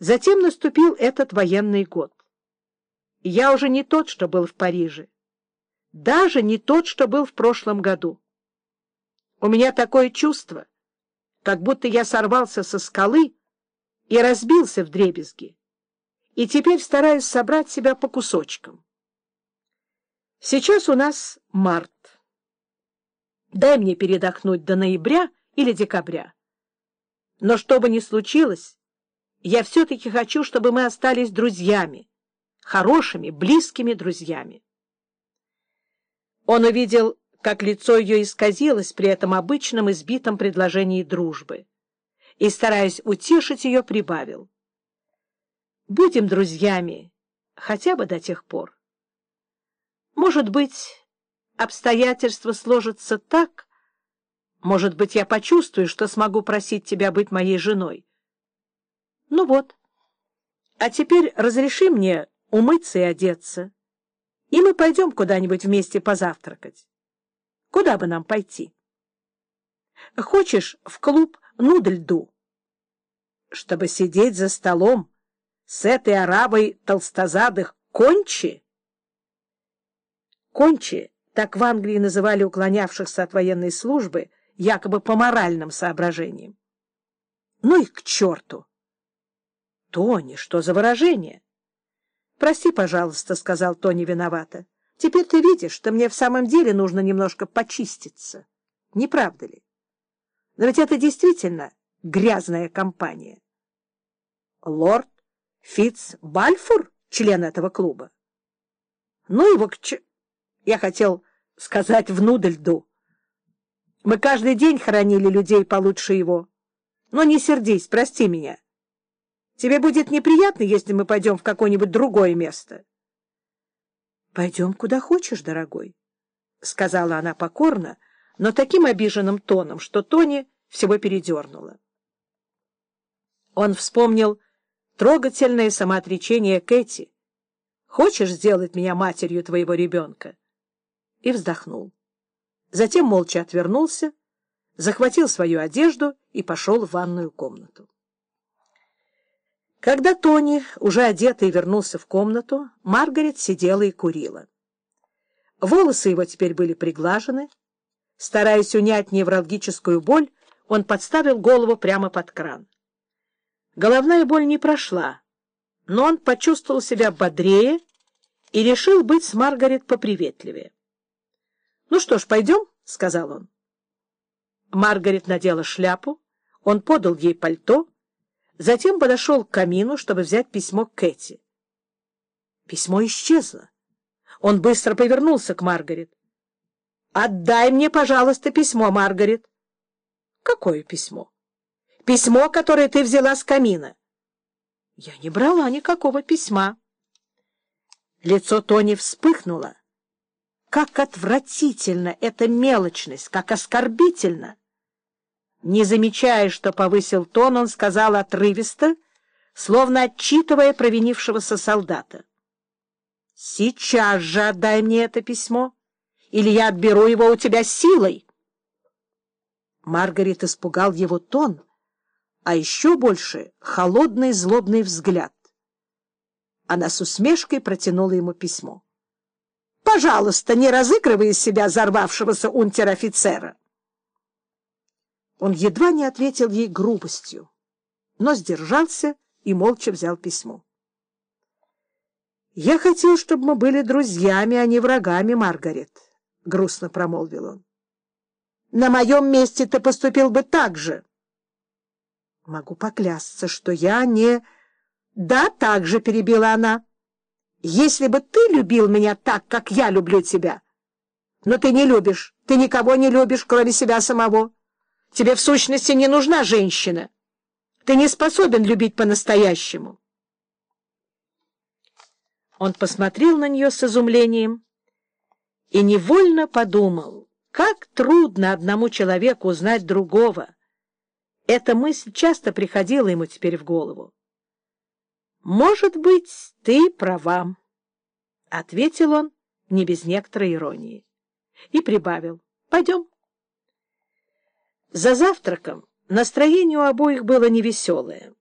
Затем наступил этот военный год. Я уже не тот, что был в Париже. Даже не тот, что был в прошлом году. У меня такое чувство, как будто я сорвался со скалы и разбился в дребезги, и теперь стараюсь собрать себя по кусочкам. Сейчас у нас март. Дай мне передохнуть до ноября или декабря. Но что бы ни случилось, я все-таки хочу, чтобы мы остались друзьями, хорошими, близкими друзьями. Он увидел, как лицо ее исказилось при этом обычном избитом предложении дружбы, и, стараясь утешить ее, прибавил. «Будем друзьями хотя бы до тех пор. Может быть, обстоятельства сложатся так, может быть, я почувствую, что смогу просить тебя быть моей женой. Ну вот. А теперь разреши мне умыться и одеться, и мы пойдем куда-нибудь вместе позавтракать. Куда бы нам пойти? Хочешь в клуб Нудельду? Чтобы сидеть за столом с этой арабой толстозадых кончи? Кончи, так в Англии называли уклонявшихся от военной службы, якобы по моральным соображениям. Ну их к черту! — Тони, что за выражение? — Прости, пожалуйста, — сказал Тони виновато. — Теперь ты видишь, что мне в самом деле нужно немножко почиститься. Не правда ли? Но ведь это действительно грязная компания. Лорд Фитц Бальфур, член этого клуба? Ну его к ч... Я хотел сказать в Нудельду. Мы каждый день хоронили людей получше его. Но не сердись, прости меня. Тебе будет неприятно, если мы пойдем в какое-нибудь другое место? — Пойдем куда хочешь, дорогой, — сказала она покорно, но таким обиженным тоном, что Тони всего передернула. Он вспомнил трогательное самоотречение Кэти. «Хочешь сделать меня матерью твоего ребенка?» И вздохнул. Затем молча отвернулся, захватил свою одежду и пошел в ванную комнату. Когда Тони, уже одетый, вернулся в комнату, Маргарет сидела и курила. Волосы его теперь были приглажены. Стараясь унять невралгическую боль, он подставил голову прямо под кран. Головная боль не прошла, но он почувствовал себя бодрее и решил быть с Маргарет поприветливее. — Ну что ж, пойдем, — сказал он. Маргарет надела шляпу, он подал ей пальто, затем подошел к камину, чтобы взять письмо Кэти. Письмо исчезло. Он быстро повернулся к Маргарет. — Отдай мне, пожалуйста, письмо, Маргарет. — Какое письмо? — Письмо, которое ты взяла с камина. — Я не брала никакого письма. Лицо Тони вспыхнуло. Как отвратительно эта мелочность, как оскорбительно! Не замечая, что повысил тон, он сказал отрывисто, словно отчитывая провинившегося солдата. — Сейчас же отдай мне это письмо, или я отберу его у тебя силой. Маргарет испугал его тон, а еще больше — холодный злобный взгляд. Она с усмешкой протянула ему письмо. Пожалуйста, не разыгрывай из себя взорвавшегося унтер-офицера. Он едва не ответил ей грубостью, но сдержался и молча взял письмо. «Я хотел, чтобы мы были друзьями, а не врагами, Маргарет», — грустно промолвил он. «На моем месте ты поступил бы так же». «Могу поклясться, что я не...» «Да, так же», — перебила она если бы ты любил меня так, как я люблю тебя. Но ты не любишь, ты никого не любишь, кроме себя самого. Тебе в сущности не нужна женщина. Ты не способен любить по-настоящему. Он посмотрел на нее с изумлением и невольно подумал, как трудно одному человеку узнать другого. Эта мысль часто приходила ему теперь в голову. «Может быть, ты права», — ответил он не без некоторой иронии. И прибавил. «Пойдем». За завтраком настроение у обоих было невеселое.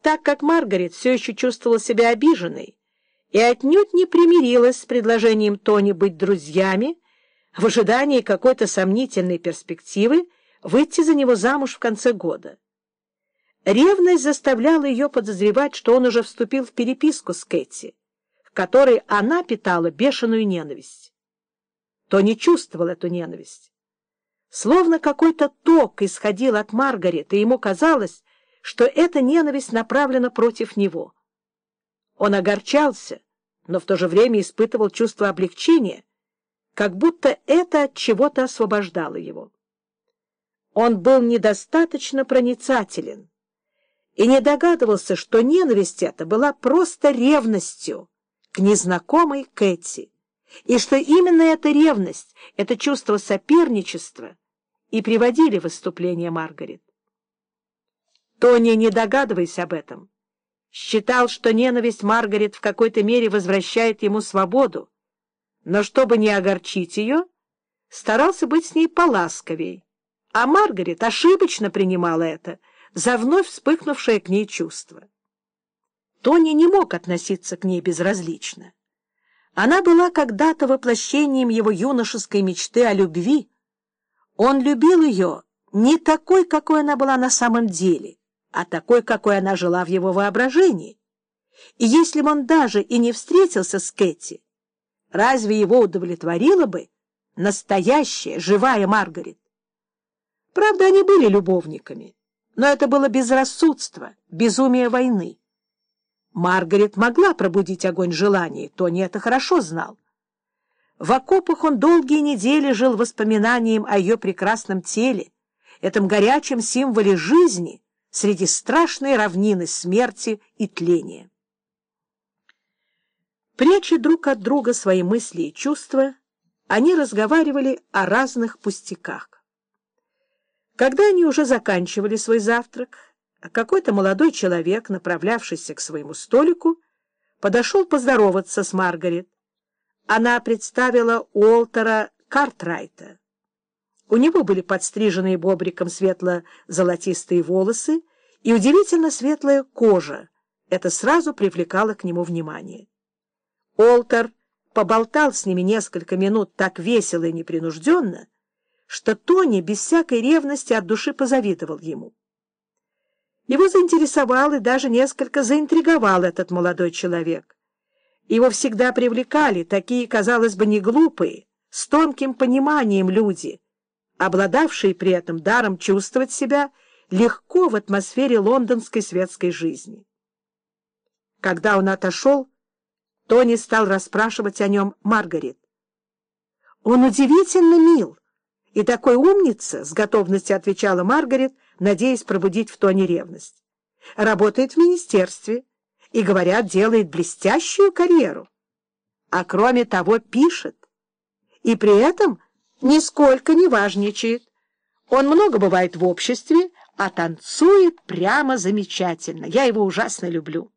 Так как Маргарет все еще чувствовала себя обиженной и отнюдь не примирилась с предложением Тони быть друзьями, в ожидании какой-то сомнительной перспективы выйти за него замуж в конце года. Ревность заставляла ее подозревать, что он уже вступил в переписку с Кэти, в которой она питала бешеную ненависть. Тони чувствовал эту ненависть. Словно какой-то ток исходил от Маргарет, и ему казалось, что эта ненависть направлена против него. Он огорчался, но в то же время испытывал чувство облегчения, как будто это от чего-то освобождало его. Он был недостаточно проницателен и не догадывался, что ненависть эта была просто ревностью к незнакомой Кэти, и что именно эта ревность, это чувство соперничества — и приводили выступление Маргарет. Тони, не догадываясь об этом, считал, что ненависть Маргарет в какой-то мере возвращает ему свободу, но чтобы не огорчить ее, старался быть с ней поласковей, а Маргарет ошибочно принимала это за вновь вспыхнувшее к ней чувство. Тони не мог относиться к ней безразлично. Она была когда-то воплощением его юношеской мечты о любви, он любил ее не такой, какой она была на самом деле, а такой, какой она жила в его воображении. И если бы он даже и не встретился с Кэти, разве его удовлетворила бы настоящая, живая Маргарет? Правда, они были любовниками, но это было безрассудство, безумие войны. Маргарет могла пробудить огонь желания, Тони это хорошо знал. В окопах он долгие недели жил воспоминанием о ее прекрасном теле, этом горячем символе жизни среди страшной равнины смерти и тления. Пряча друг от друга свои мысли и чувства, они разговаривали о разных пустяках. Когда они уже заканчивали свой завтрак, какой-то молодой человек, направлявшийся к своему столику, подошел поздороваться с Маргарет, она представила Уолтера Картрайта. У него были подстриженные бобриком светло-золотистые волосы и удивительно светлая кожа. Это сразу привлекало к нему внимание. Уолтер поболтал с ними несколько минут так весело и непринужденно, что Тони без всякой ревности от души позавидовал ему. Его заинтересовал и даже несколько заинтриговал этот молодой человек. Его всегда привлекали такие, казалось бы, не глупые, с тонким пониманием люди, обладавшие при этом даром чувствовать себя легко в атмосфере лондонской светской жизни. Когда он отошел, Тони стал расспрашивать о нем Маргарет. «Он удивительно мил и такой умница», — с готовностью отвечала Маргарет, надеясь пробудить в Тони ревность. «Работает в министерстве» и, говорят, делает блестящую карьеру. А кроме того, пишет. И при этом нисколько не важничает. Он много бывает в обществе, а танцует прямо замечательно. Я его ужасно люблю.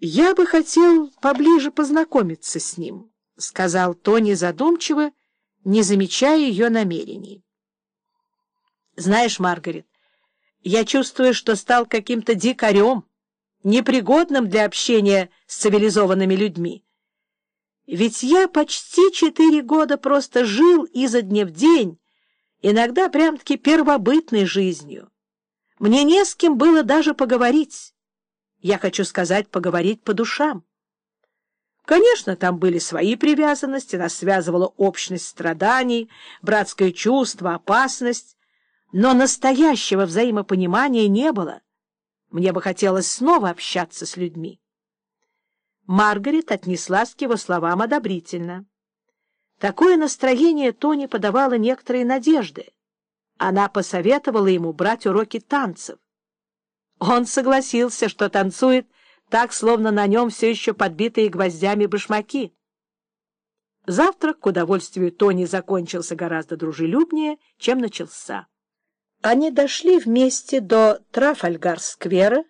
«Я бы хотел поближе познакомиться с ним», — сказал Тони задумчиво, не замечая ее намерений. «Знаешь, Маргарет, я чувствую, что стал каким-то дикарем» непригодным для общения с цивилизованными людьми. Ведь я почти четыре года просто жил изо дня в день, иногда прям-таки первобытной жизнью. Мне не с кем было даже поговорить. Я хочу сказать, поговорить по душам. Конечно, там были свои привязанности, нас связывала общность страданий, братское чувство, опасность, но настоящего взаимопонимания не было. Мне бы хотелось снова общаться с людьми. Маргарет отнеслась к его словам одобрительно. Такое настроение Тони подавало некоторые надежды. Она посоветовала ему брать уроки танцев. Он согласился, что танцует так, словно на нем все еще подбитые гвоздями башмаки. Завтрак, к удовольствию Тони, закончился гораздо дружелюбнее, чем начался. Они дошли вместе до Трафальгар-сквера,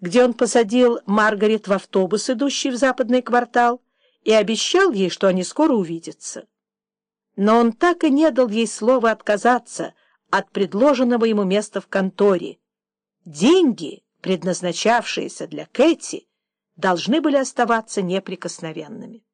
где он посадил Маргарет в автобус, идущий в западный квартал, и обещал ей, что они скоро увидятся. Но он так и не дал ей слова отказаться от предложенного ему места в конторе. Деньги предназначавшиеся для Кэти, должны были оставаться неприкосновенными.